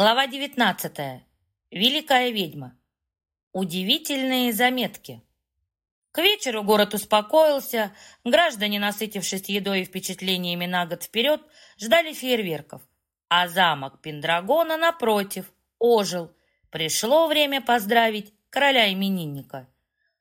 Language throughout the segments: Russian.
Глава 19. Великая ведьма. Удивительные заметки. К вечеру город успокоился, граждане, насытившись едой и впечатлениями на год вперед, ждали фейерверков. А замок Пендрагона, напротив, ожил. Пришло время поздравить короля-именинника.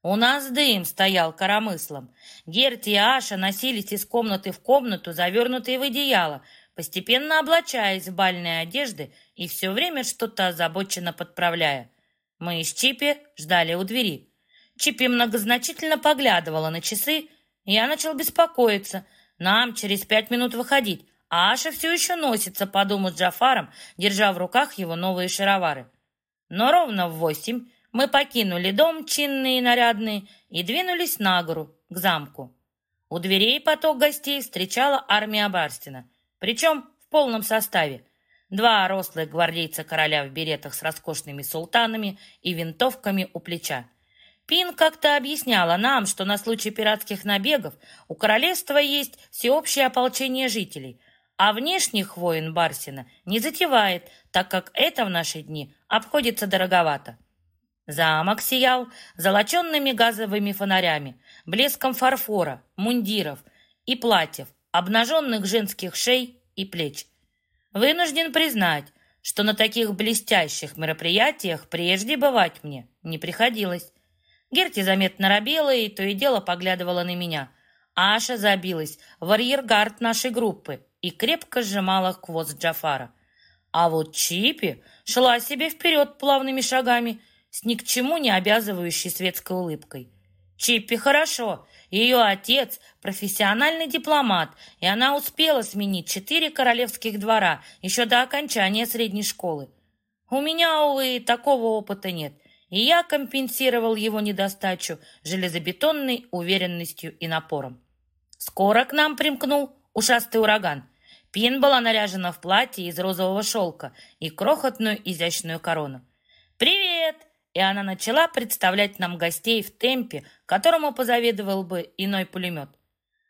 У нас дым стоял коромыслом. Герти и Аша носились из комнаты в комнату, завернутые в одеяло, постепенно облачаясь в бальные одежды и все время что-то озабоченно подправляя. Мы с Чипи ждали у двери. Чипи многозначительно поглядывала на часы, и я начал беспокоиться. Нам через пять минут выходить, а Аша все еще носится по дому с Джафаром, держа в руках его новые шаровары. Но ровно в восемь мы покинули дом, чинные и нарядные, и двинулись на гору, к замку. У дверей поток гостей встречала армия Барстина — причем в полном составе. Два рослых гвардейца короля в беретах с роскошными султанами и винтовками у плеча. Пин как-то объясняла нам, что на случай пиратских набегов у королевства есть всеобщее ополчение жителей, а внешних воин Барсина не затевает, так как это в наши дни обходится дороговато. Замок сиял золоченными газовыми фонарями, блеском фарфора, мундиров и платьев, обнаженных женских шей и плеч. Вынужден признать, что на таких блестящих мероприятиях прежде бывать мне не приходилось. Герти заметно робела и то и дело поглядывала на меня. Аша забилась в арьергард нашей группы и крепко сжимала хвост Джафара. А вот Чипи шла себе вперед плавными шагами с ни к чему не обязывающей светской улыбкой. Чиппи хорошо. Ее отец – профессиональный дипломат, и она успела сменить четыре королевских двора еще до окончания средней школы. У меня, увы, такого опыта нет, и я компенсировал его недостачу железобетонной уверенностью и напором. Скоро к нам примкнул ушастый ураган. Пин была наряжена в платье из розового шелка и крохотную изящную корону. «Привет!» И она начала представлять нам гостей в темпе, которому позавидовал бы иной пулемет.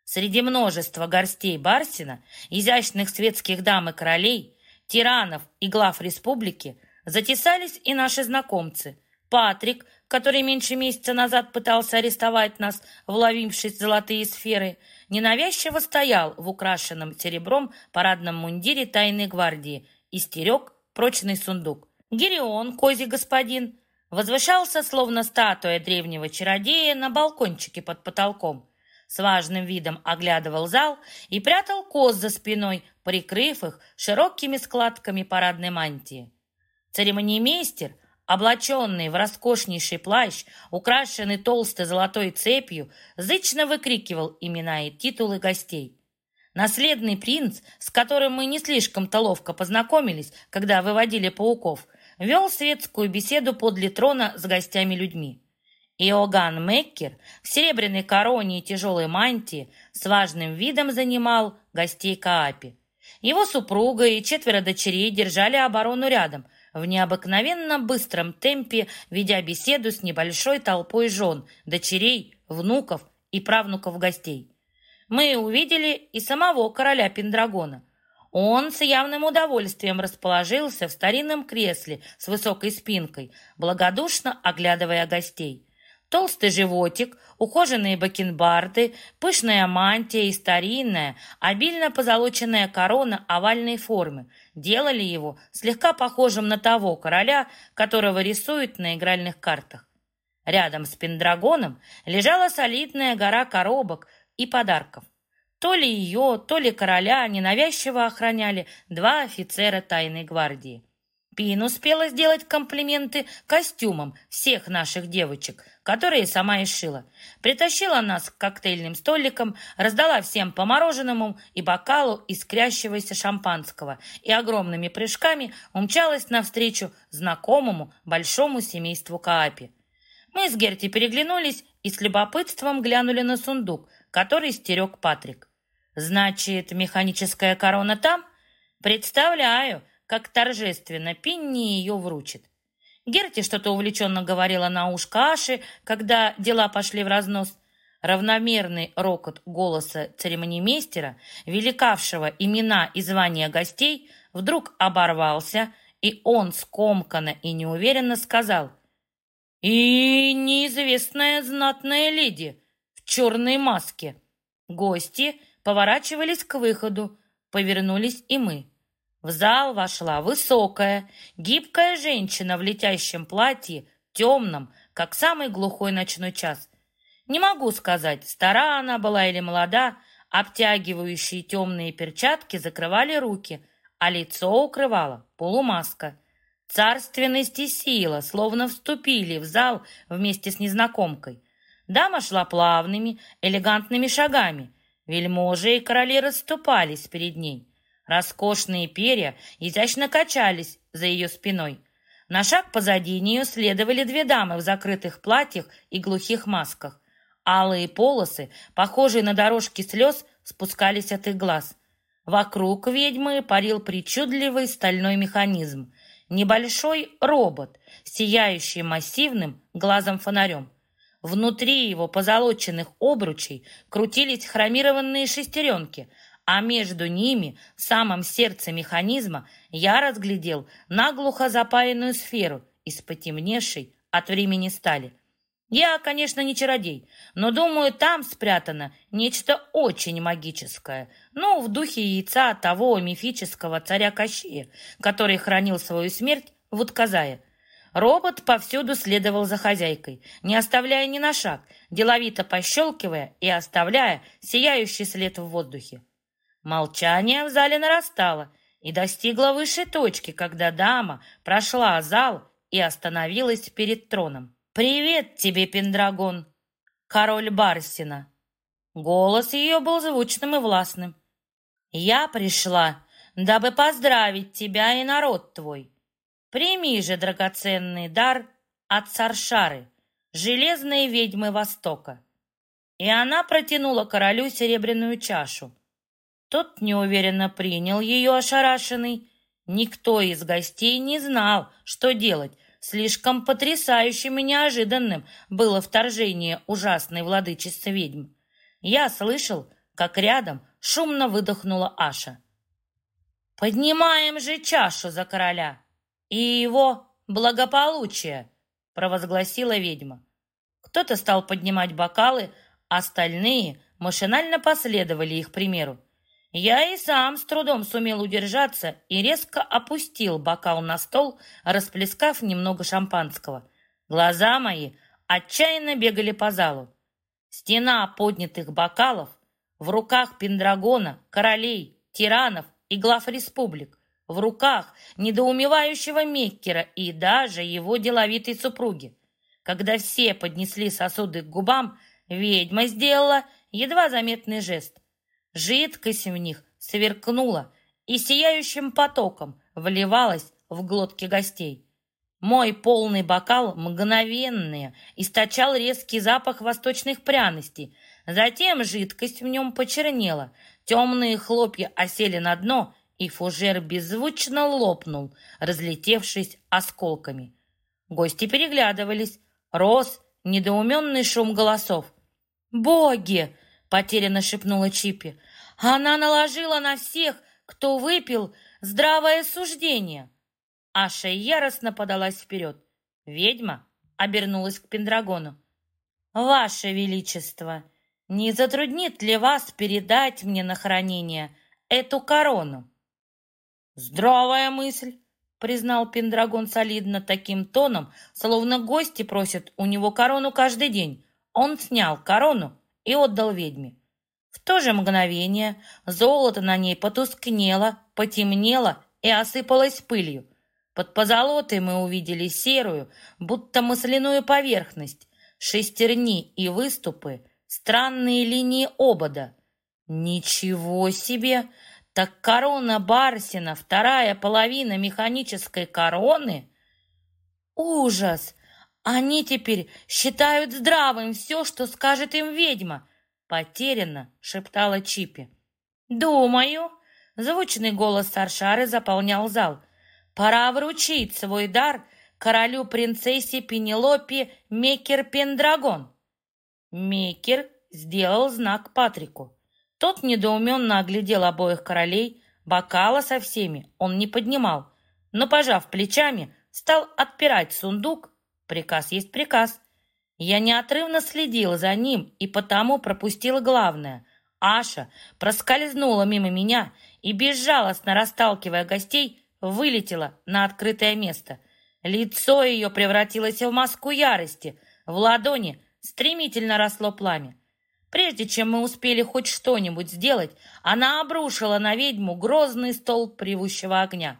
Среди множества горстей Барсина, изящных светских дам и королей, тиранов и глав республики, затесались и наши знакомцы. Патрик, который меньше месяца назад пытался арестовать нас, вловившись в золотые сферы, ненавязчиво стоял в украшенном серебром парадном мундире тайной гвардии и стерег прочный сундук. Гирион, козий господин, возвышался, словно статуя древнего чародея, на балкончике под потолком. С важным видом оглядывал зал и прятал коз за спиной, прикрыв их широкими складками парадной мантии. Церемониймейстер, облаченный в роскошнейший плащ, украшенный толстой золотой цепью, зычно выкрикивал имена и титулы гостей. Наследный принц, с которым мы не слишком-то ловко познакомились, когда выводили пауков, вел светскую беседу подле трона с гостями-людьми. Иоганн Меккер в серебряной короне и тяжелой мантии с важным видом занимал гостей Каапи. Его супруга и четверо дочерей держали оборону рядом, в необыкновенно быстром темпе, ведя беседу с небольшой толпой жен, дочерей, внуков и правнуков гостей. Мы увидели и самого короля Пендрагона. Он с явным удовольствием расположился в старинном кресле с высокой спинкой, благодушно оглядывая гостей. Толстый животик, ухоженные бакенбарды, пышная мантия и старинная, обильно позолоченная корона овальной формы делали его слегка похожим на того короля, которого рисуют на игральных картах. Рядом с Пендрагоном лежала солидная гора коробок и подарков. То ли ее, то ли короля ненавязчиво охраняли два офицера тайной гвардии. Пин успела сделать комплименты костюмам всех наших девочек, которые сама и шила. Притащила нас к коктейльным столикам, раздала всем по мороженому и бокалу искрящегося шампанского и огромными прыжками умчалась навстречу знакомому большому семейству Каапи. Мы с Герти переглянулись и с любопытством глянули на сундук, который стерег Патрик. «Значит, механическая корона там? Представляю, как торжественно Пинни ее вручит». Герти что-то увлеченно говорила на ушко Аши, когда дела пошли в разнос. Равномерный рокот голоса церемонимейстера, великавшего имена и звания гостей, вдруг оборвался, и он скомканно и неуверенно сказал «И неизвестная знатная леди в черной маске». Гости поворачивались к выходу, повернулись и мы. В зал вошла высокая, гибкая женщина в летящем платье, темном, как самый глухой ночной час. Не могу сказать, стара она была или молода, обтягивающие темные перчатки закрывали руки, а лицо укрывала полумаска. Царственность и сила словно вступили в зал вместе с незнакомкой. Дама шла плавными, элегантными шагами. Вельможи и короли расступались перед ней. Роскошные перья изящно качались за ее спиной. На шаг позади нее следовали две дамы в закрытых платьях и глухих масках. Алые полосы, похожие на дорожки слез, спускались от их глаз. Вокруг ведьмы парил причудливый стальной механизм. Небольшой робот, сияющий массивным глазом-фонарем. Внутри его позолоченных обручей крутились хромированные шестеренки, а между ними, в самом сердце механизма, я разглядел наглухо запаянную сферу из потемневшей от времени стали. Я, конечно, не чародей, но думаю, там спрятано нечто очень магическое. Ну, в духе яйца того мифического царя Кощея, который хранил свою смерть в Утказае. Робот повсюду следовал за хозяйкой, не оставляя ни на шаг, деловито пощелкивая и оставляя сияющий след в воздухе. Молчание в зале нарастало и достигло высшей точки, когда дама прошла зал и остановилась перед троном. «Привет тебе, Пендрагон, король Барсина!» Голос ее был звучным и властным. «Я пришла, дабы поздравить тебя и народ твой. Прими же драгоценный дар от Саршары, железной ведьмы Востока». И она протянула королю серебряную чашу. Тот неуверенно принял ее ошарашенный. Никто из гостей не знал, что делать, Слишком потрясающим и неожиданным было вторжение ужасной владычицы ведьм. Я слышал, как рядом шумно выдохнула Аша. «Поднимаем же чашу за короля и его благополучие!» провозгласила ведьма. Кто-то стал поднимать бокалы, остальные машинально последовали их примеру. Я и сам с трудом сумел удержаться и резко опустил бокал на стол, расплескав немного шампанского. Глаза мои отчаянно бегали по залу. Стена поднятых бокалов, в руках Пендрагона, королей, тиранов и глав республик, в руках недоумевающего Меккера и даже его деловитой супруги. Когда все поднесли сосуды к губам, ведьма сделала едва заметный жест – Жидкость в них сверкнула и сияющим потоком вливалась в глотки гостей. Мой полный бокал мгновенный источал резкий запах восточных пряностей. Затем жидкость в нем почернела, темные хлопья осели на дно, и фужер беззвучно лопнул, разлетевшись осколками. Гости переглядывались. Рос недоуменный шум голосов. «Боги!» — потерянно шепнула Чипи. Она наложила на всех, кто выпил, здравое суждение. Аша яростно подалась вперед. Ведьма обернулась к Пендрагону. «Ваше Величество, не затруднит ли вас передать мне на хранение эту корону?» «Здравая мысль!» — признал Пендрагон солидно таким тоном, словно гости просят у него корону каждый день. Он снял корону и отдал ведьме. В то же мгновение золото на ней потускнело, потемнело и осыпалось пылью. Под позолотой мы увидели серую, будто масляную поверхность, шестерни и выступы, странные линии обода. Ничего себе! Так корона Барсина, вторая половина механической короны? Ужас! Они теперь считают здравым все, что скажет им ведьма. Потерянно шептала Чипи. «Думаю!» Звучный голос Саршары заполнял зал. «Пора вручить свой дар королю-принцессе Пенелопе Мекер-Пендрагон!» Мекер сделал знак Патрику. Тот недоуменно оглядел обоих королей, бокала со всеми он не поднимал. но, пожав плечами, стал отпирать сундук. Приказ есть приказ. Я неотрывно следила за ним и потому пропустила главное. Аша проскользнула мимо меня и, безжалостно расталкивая гостей, вылетела на открытое место. Лицо ее превратилось в маску ярости. В ладони стремительно росло пламя. Прежде чем мы успели хоть что-нибудь сделать, она обрушила на ведьму грозный столб привущего огня.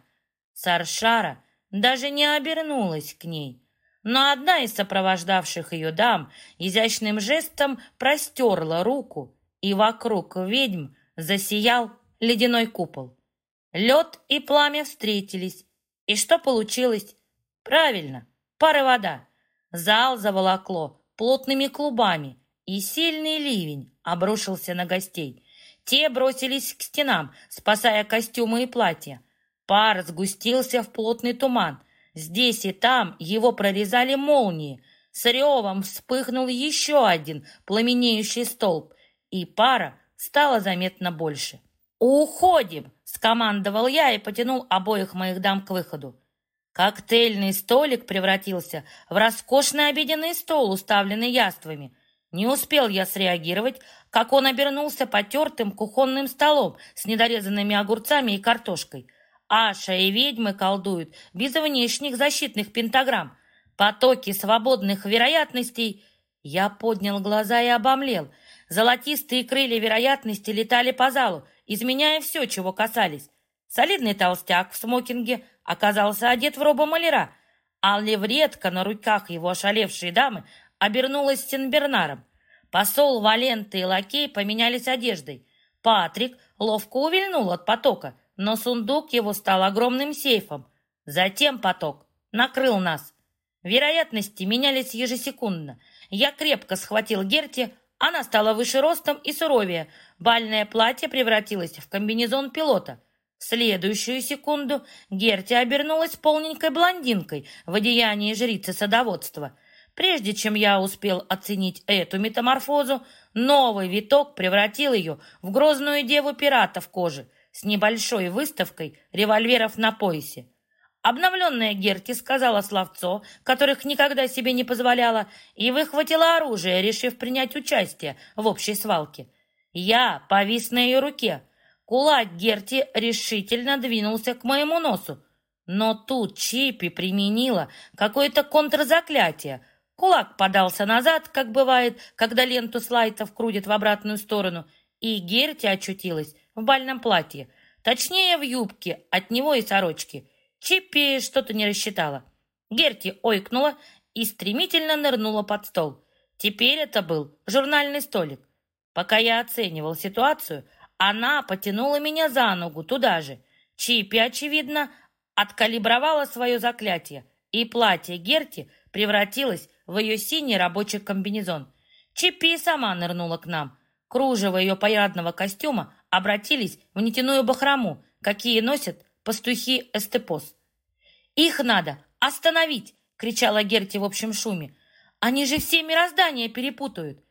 Саршара даже не обернулась к ней, но одна из сопровождавших ее дам изящным жестом простерла руку, и вокруг ведьм засиял ледяной купол. Лед и пламя встретились, и что получилось? Правильно, пара вода. Зал заволокло плотными клубами, и сильный ливень обрушился на гостей. Те бросились к стенам, спасая костюмы и платья. Пар сгустился в плотный туман. Здесь и там его прорезали молнии. С ревом вспыхнул еще один пламенеющий столб, и пара стала заметно больше. «Уходим!» — скомандовал я и потянул обоих моих дам к выходу. Коктейльный столик превратился в роскошный обеденный стол, уставленный яствами. Не успел я среагировать, как он обернулся потертым кухонным столом с недорезанными огурцами и картошкой. Аша и ведьмы колдуют без внешних защитных пентаграмм. Потоки свободных вероятностей. Я поднял глаза и обомлел. Золотистые крылья вероятности летали по залу, изменяя все, чего касались. Солидный толстяк в смокинге оказался одет в робо маляра, а левретка на руках его ошалевшей дамы обернулась Сенбернаром. Посол Валенты и лакей поменялись одеждой. Патрик ловко увильнул от потока, но сундук его стал огромным сейфом. Затем поток накрыл нас. Вероятности менялись ежесекундно. Я крепко схватил Герти, она стала выше ростом и суровее. Бальное платье превратилось в комбинезон пилота. В следующую секунду Герти обернулась полненькой блондинкой в одеянии жрицы садоводства — Прежде чем я успел оценить эту метаморфозу, новый виток превратил ее в грозную деву пирата в коже с небольшой выставкой револьверов на поясе. Обновленная Герти сказала словцо, которых никогда себе не позволяла, и выхватила оружие, решив принять участие в общей свалке. Я повис на ее руке. Кулак Герти решительно двинулся к моему носу. Но тут Чипи применила какое-то контрзаклятие — Кулак подался назад, как бывает, когда ленту слайтов крутят в обратную сторону, и Герти очутилась в бальном платье, точнее в юбке, от него и сорочки. Чиппи что-то не рассчитала. Герти ойкнула и стремительно нырнула под стол. Теперь это был журнальный столик. Пока я оценивал ситуацию, она потянула меня за ногу туда же. Чиппи, очевидно, откалибровала свое заклятие, и платье Герти превратилось в ее синий рабочий комбинезон. Чиппи сама нырнула к нам. Кружево ее парадного костюма обратились в нитяную бахрому, какие носят пастухи эстепос. «Их надо остановить!» — кричала Герти в общем шуме. «Они же все мироздания перепутают!»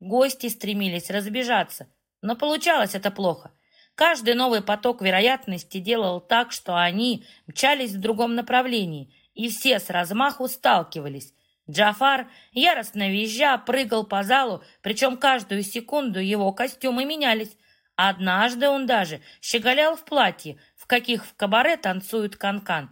Гости стремились разбежаться, но получалось это плохо. Каждый новый поток вероятности делал так, что они мчались в другом направлении, и все с размаху сталкивались. Джафар, яростно визжа, прыгал по залу, причем каждую секунду его костюмы менялись. Однажды он даже щеголял в платье, в каких в кабаре танцуют канкан. -кан.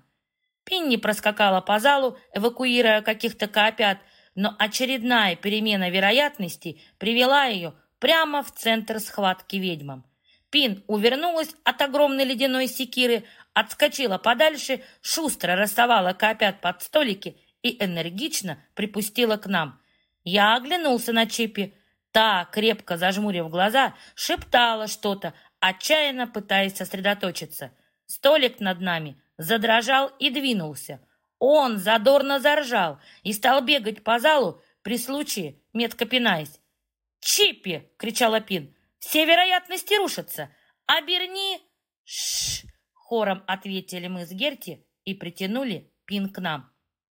Пинни проскакала по залу, эвакуируя каких-то коопят, но очередная перемена вероятности привела ее прямо в центр схватки ведьмам. Пин увернулась от огромной ледяной секиры, отскочила подальше, шустро расставала коопят под столики и энергично припустила к нам. Я оглянулся на Чипи. Та, крепко зажмурив глаза, шептала что-то, отчаянно пытаясь сосредоточиться. Столик над нами задрожал и двинулся. Он задорно заржал и стал бегать по залу, при случае метко пинаясь. «Чиппи!» — кричала Пин. «Все вероятности рушатся! Оберни!» «Шш!» — хором ответили мы с Герти и притянули Пин к нам.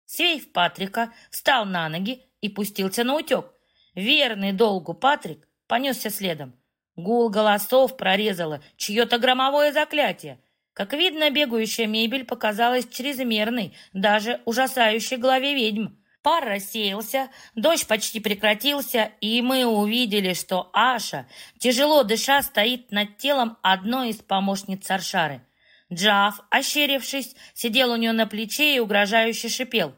Сейф Патрика встал на ноги и пустился на утек. Верный долгу Патрик понесся следом. Гул голосов прорезало чье-то громовое заклятие. Как видно, бегающая мебель показалась чрезмерной, даже ужасающей главе ведьм. Пар рассеялся, дождь почти прекратился, и мы увидели, что Аша, тяжело дыша, стоит над телом одной из помощниц Аршары. Джав, ощерившись, сидел у нее на плече и угрожающе шипел.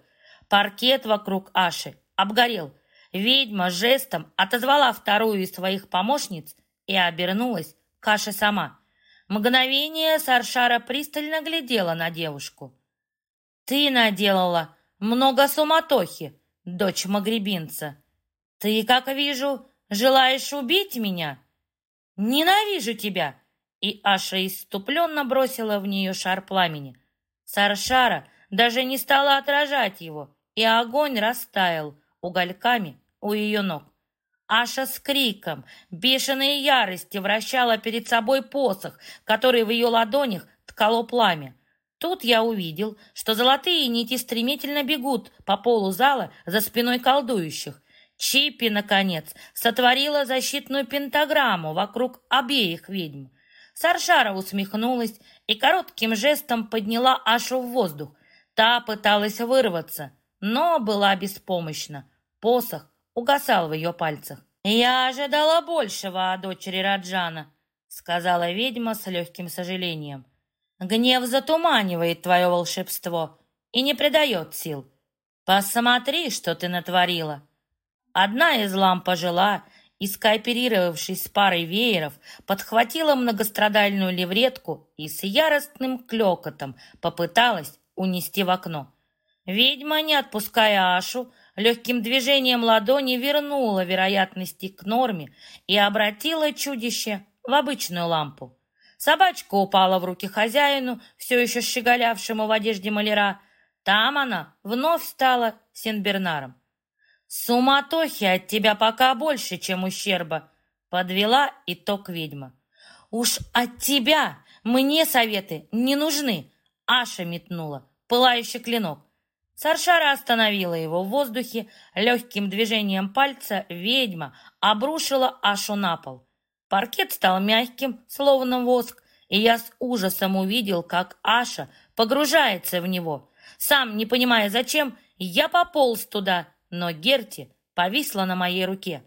Паркет вокруг Аши обгорел. Ведьма жестом отозвала вторую из своих помощниц и обернулась к Аше сама. Мгновение Саршара пристально глядела на девушку. «Ты наделала много суматохи, дочь магребинца. Ты, как вижу, желаешь убить меня? Ненавижу тебя!» И Аша иступленно бросила в нее шар пламени. Саршара даже не стала отражать его, и огонь растаял угольками у ее ног. Аша с криком, бешеной ярости вращала перед собой посох, который в ее ладонях ткало пламя. Тут я увидел, что золотые нити стремительно бегут по полу зала за спиной колдующих. Чипи, наконец, сотворила защитную пентаграмму вокруг обеих ведьм. Саршара усмехнулась и коротким жестом подняла Ашу в воздух. Та пыталась вырваться, но была беспомощна. Посох угасал в ее пальцах. «Я ожидала большего от дочери Раджана», — сказала ведьма с легким сожалением. «Гнев затуманивает твое волшебство и не придает сил. Посмотри, что ты натворила». Одна из ламп пожила и, скооперировавшись с парой вееров, подхватила многострадальную левретку и с яростным клёкотом попыталась унести в окно. Ведьма, не отпуская Ашу, легким движением ладони вернула вероятности к норме и обратила чудище в обычную лампу. Собачка упала в руки хозяину, все еще щеголявшему в одежде маляра. Там она вновь стала Сенбернаром. «Суматохи от тебя пока больше, чем ущерба», — подвела итог ведьма. «Уж от тебя мне советы не нужны», — Аша метнула, пылающий клинок. Саршара остановила его в воздухе, легким движением пальца ведьма обрушила Ашу на пол. Паркет стал мягким, словно воск, и я с ужасом увидел, как Аша погружается в него. Сам, не понимая зачем, я пополз туда — но Герти повисла на моей руке.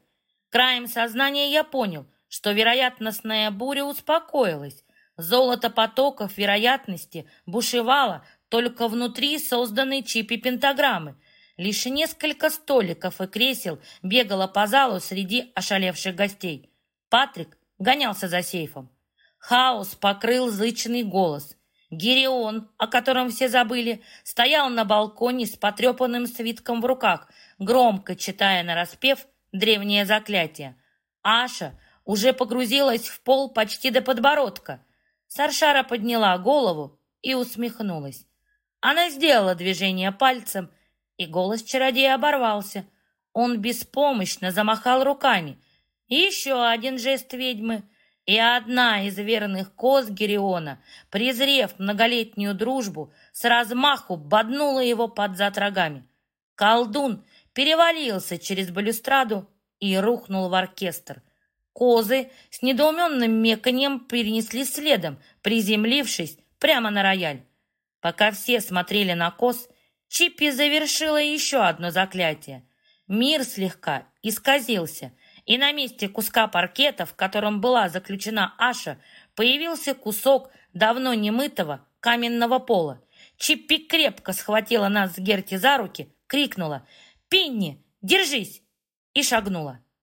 Краем сознания я понял, что вероятностная буря успокоилась. Золото потоков вероятности бушевало только внутри созданной чипи пентаграммы. Лишь несколько столиков и кресел бегало по залу среди ошалевших гостей. Патрик гонялся за сейфом. Хаос покрыл зычный голос. Гирион, о котором все забыли, стоял на балконе с потрепанным свитком в руках, громко читая нараспев древнее заклятие. Аша уже погрузилась в пол почти до подбородка. Саршара подняла голову и усмехнулась. Она сделала движение пальцем, и голос чародея оборвался. Он беспомощно замахал руками. Еще один жест ведьмы, и одна из верных коз Гериона, презрев многолетнюю дружбу, с размаху боднула его под зад рогами. Колдун перевалился через балюстраду и рухнул в оркестр. Козы с недоуменным меканьем перенесли следом, приземлившись прямо на рояль. Пока все смотрели на коз, Чиппи завершила еще одно заклятие. Мир слегка исказился, и на месте куска паркета, в котором была заключена Аша, появился кусок давно немытого каменного пола. Чиппи крепко схватила нас с Герти за руки, крикнула «Пинни, держись!» и шагнула.